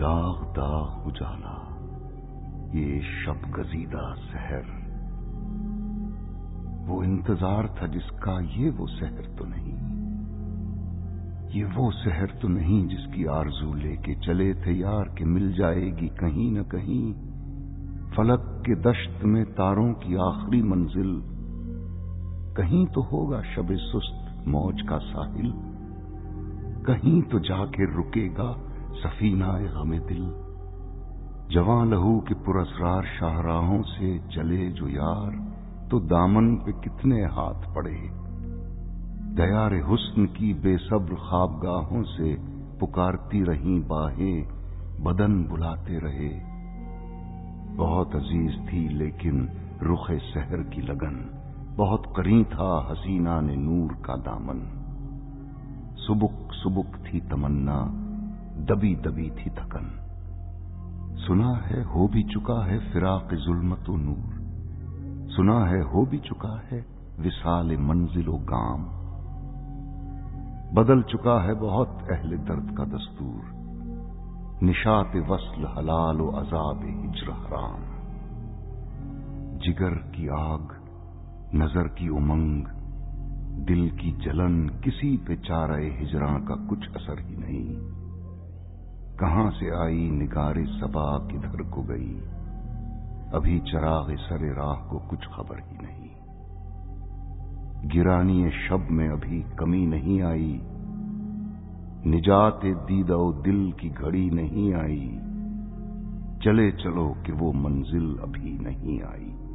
داغ داغ اجالا، یہ شب گزیدہ سحر۔ وہ انتظار تھا جس کا یہ وہ سحر تو نہیں، یہ وہ سحر تو نہیں جس کی آرزو لے کے چلے تھے یار کہ مل جائے گی کہیں نہ کہیں۔ فلک کے دشت میں تاروں کی آخری منزل، کہیں تو ہوگا شب سست موج کا ساحل، کہیں تو جا کے رکے گا سفینہ غم دل، جواں لہو کے پرسرار شاہراہوں سے چلے جو یار، تو دامن پہ کتنے ہاتھ پڑے۔ دیار حسن کی بے صبر خوابگاہوں سے پکارتی رہیں باہیں، بدن بلاتے رہے۔ بہت عزیز تھی لیکن رخ سحر کی لگن، بہت قریب تھا حسینہ نے نور کا دامن۔ سبک سبک تھی تمنا دبی دبی تھی تھکن۔ سنا ہے ہو بھی چکا ہے فراق ظلمت و نور۔ سنا ہے ہو بھی چکا ہے وسال منزل و گام۔ بدل چکا ہے بہت اہل درد کا دستور۔ نشات وصل حلال و عذاب ہجر حرام۔ جگر کی آگ، نظر کی امنگ، دل کی جلن کسی پہ چارے ہجراں کا کچھ اثر ہی نہیں۔ کہاں سے آئی نگار سبا کدھر کو گئی؟ ابھی چراغ سر راہ کو کچھ خبر ہی نہیں۔ گرانی شب میں ابھی کمی نہیں آئی۔ نجات دید و دل کی گھڑی نہیں آئی۔ چلے چلو کہ وہ منزل ابھی نہیں آئی۔